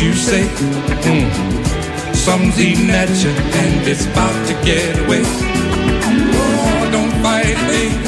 you say. Mm. something's eating at you, and it's about to get away. Oh, don't fight, baby.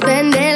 spend it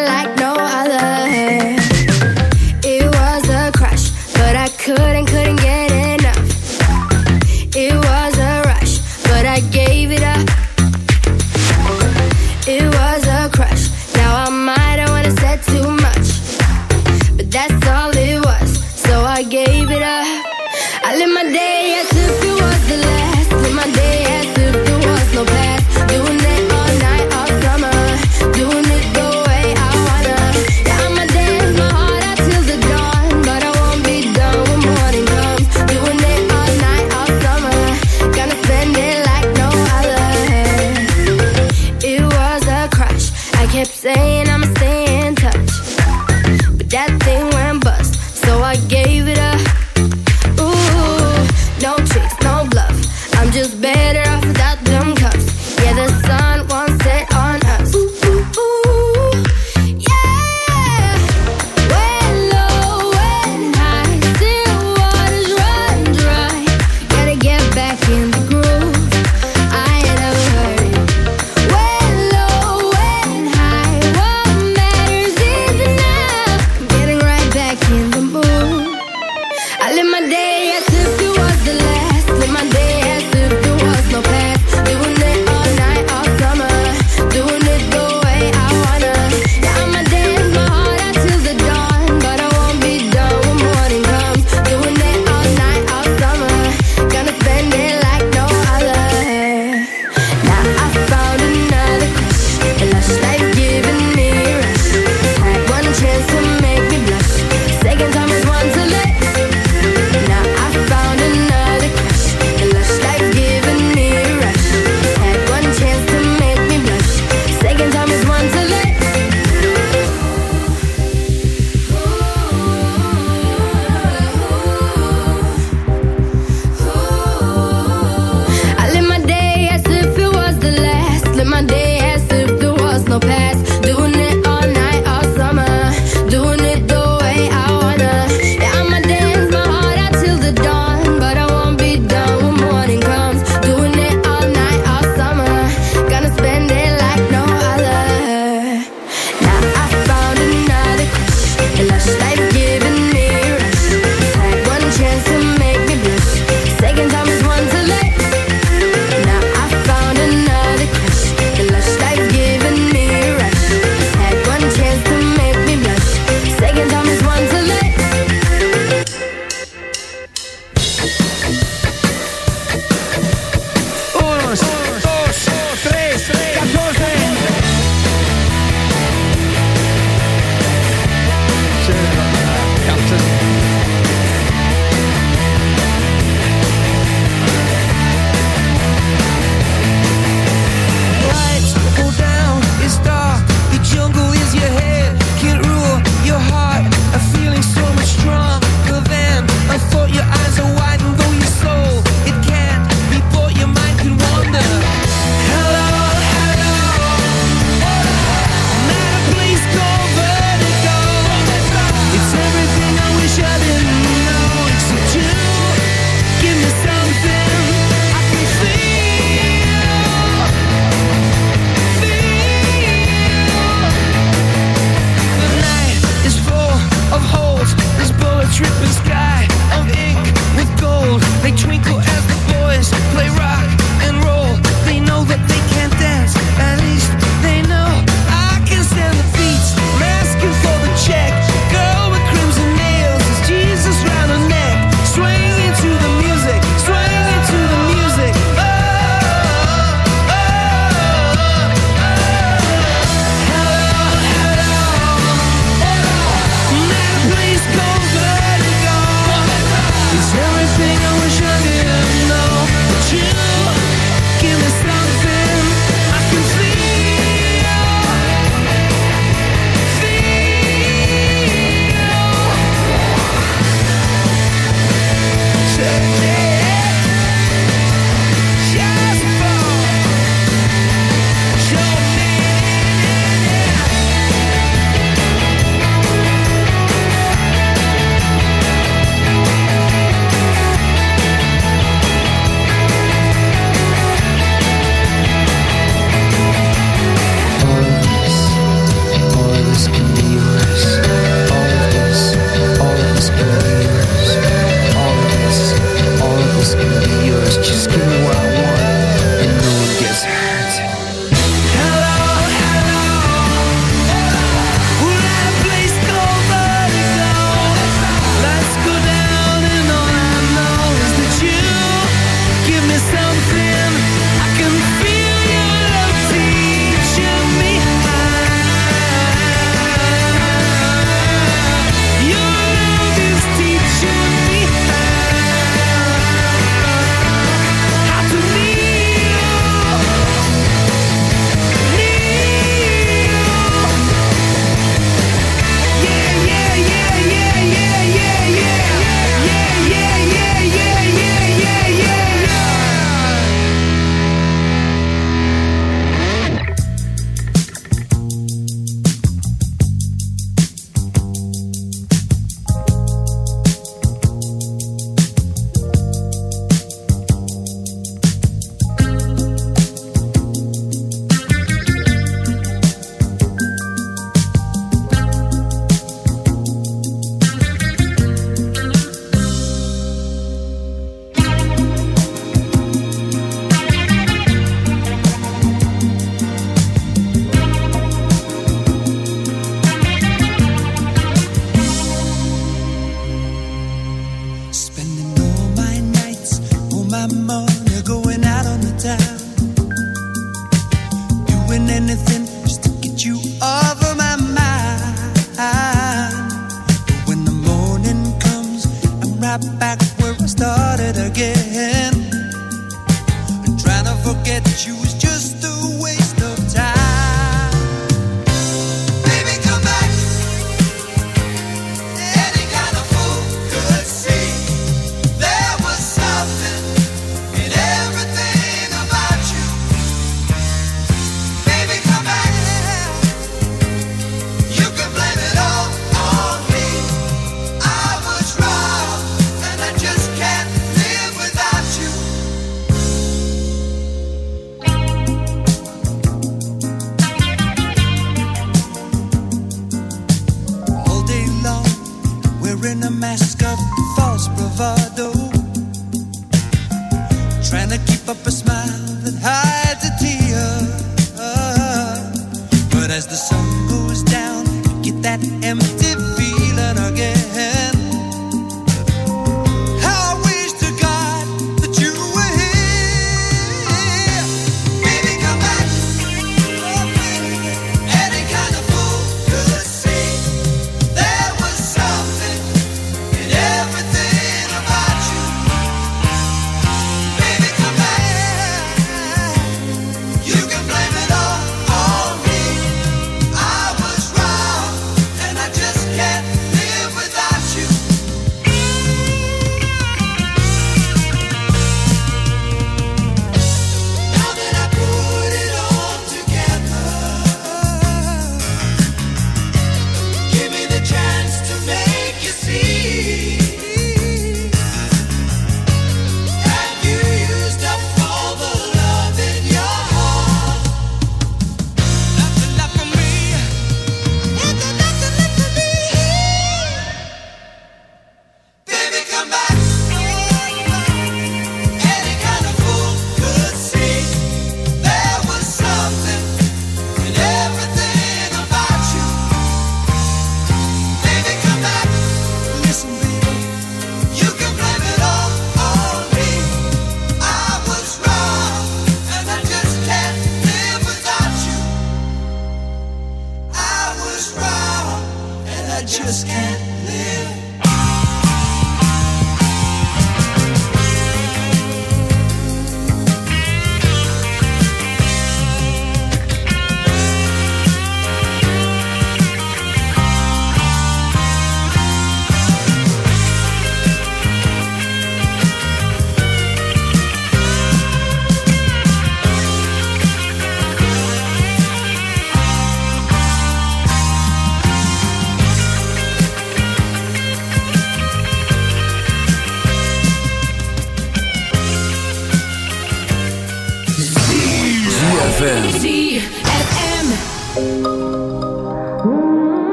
just can't live.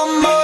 come on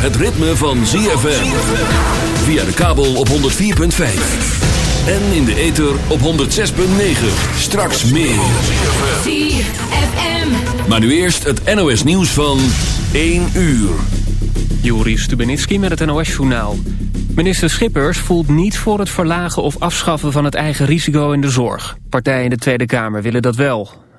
het ritme van ZFM. Via de kabel op 104.5. En in de ether op 106.9. Straks meer. ZFM. Maar nu eerst het NOS nieuws van 1 uur. Juri Stubenitski met het NOS-journaal. Minister Schippers voelt niet voor het verlagen of afschaffen van het eigen risico in de zorg. Partijen in de Tweede Kamer willen dat wel.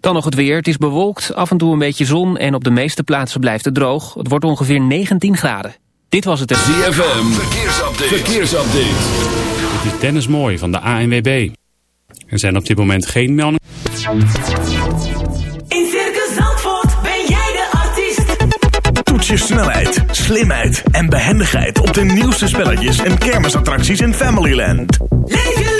Dan nog het weer. Het is bewolkt, af en toe een beetje zon en op de meeste plaatsen blijft het droog. Het wordt ongeveer 19 graden. Dit was het. ZFM, verkeersupdate. verkeersupdate. Dit is Dennis Mooi van de ANWB. Er zijn op dit moment geen meldingen. In Circus Zandvoort ben jij de artiest. Toets je snelheid, slimheid en behendigheid op de nieuwste spelletjes en kermisattracties in Familyland. Leef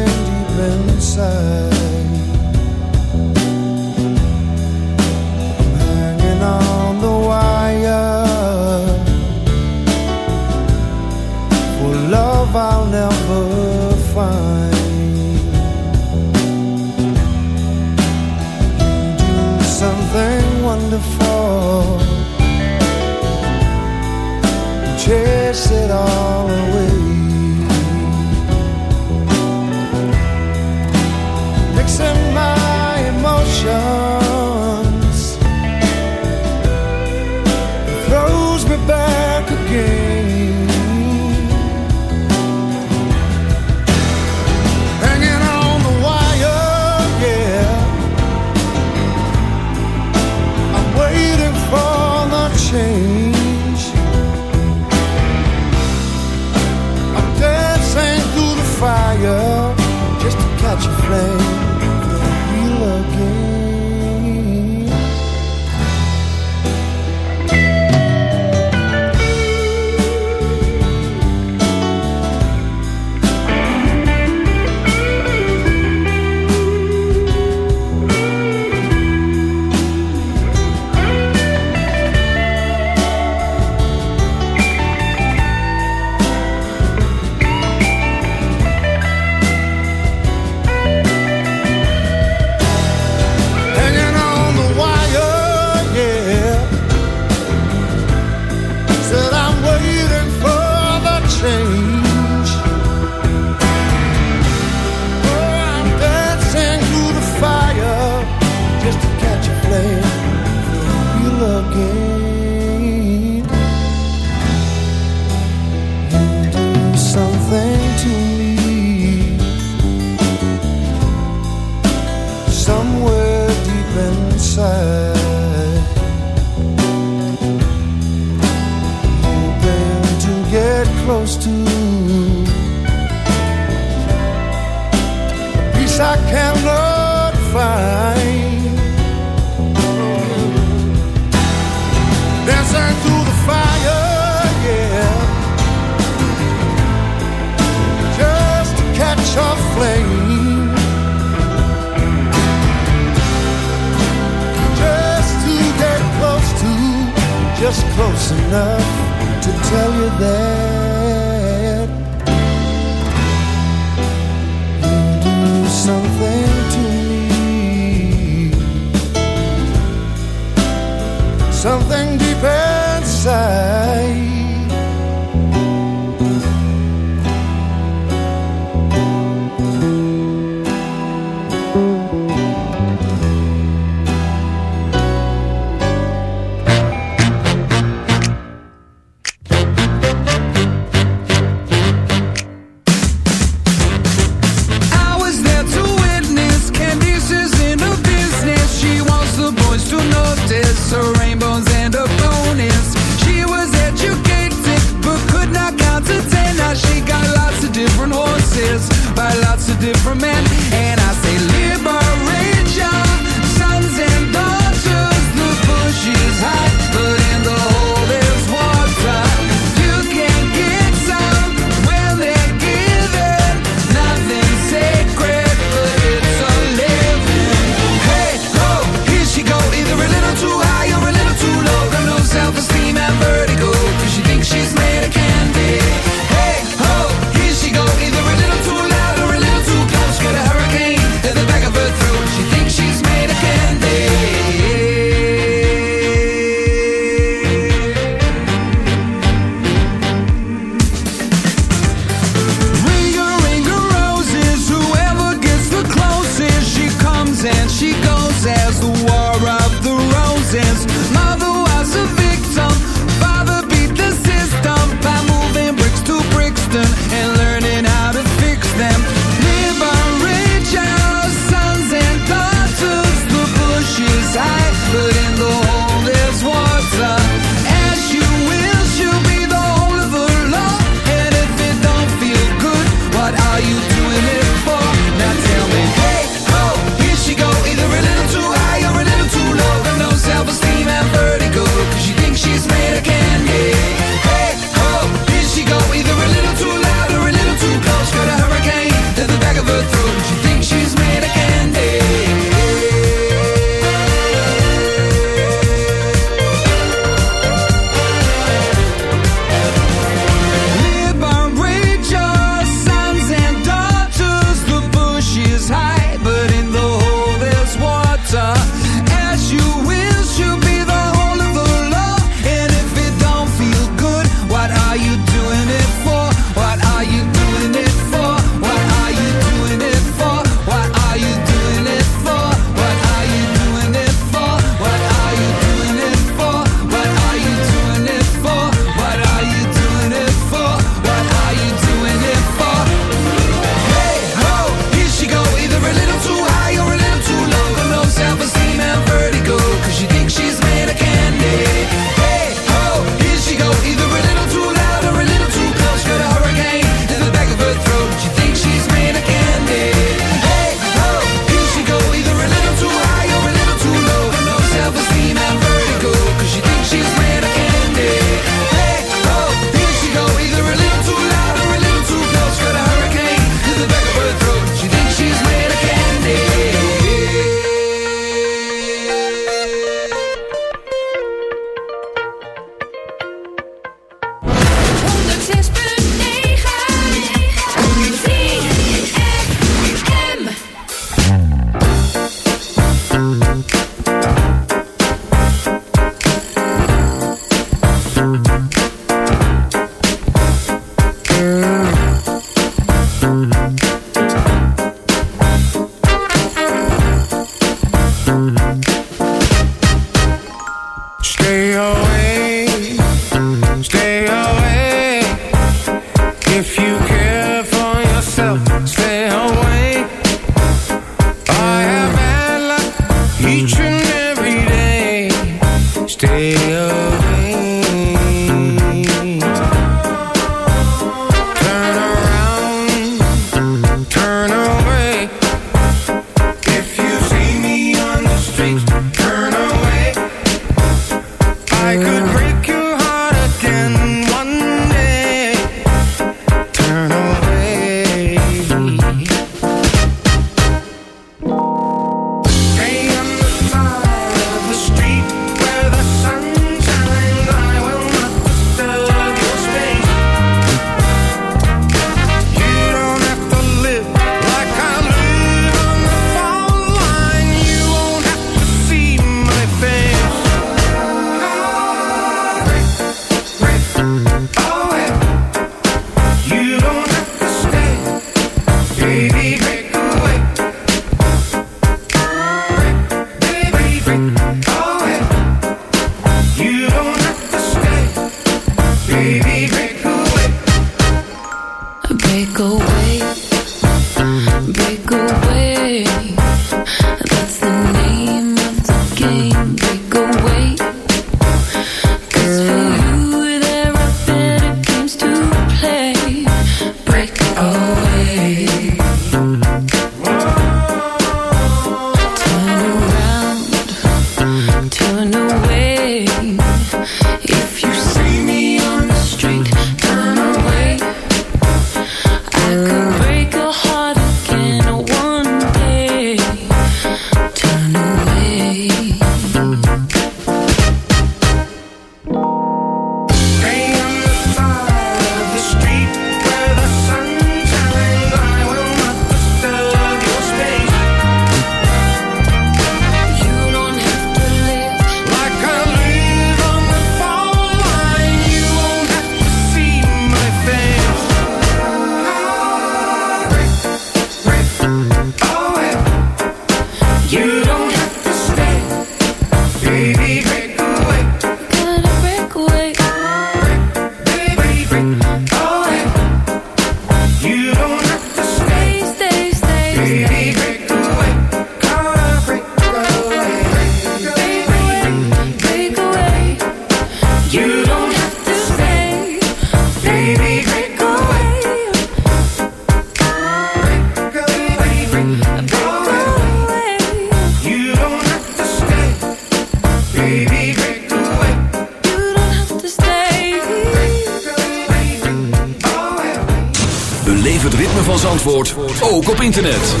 internet.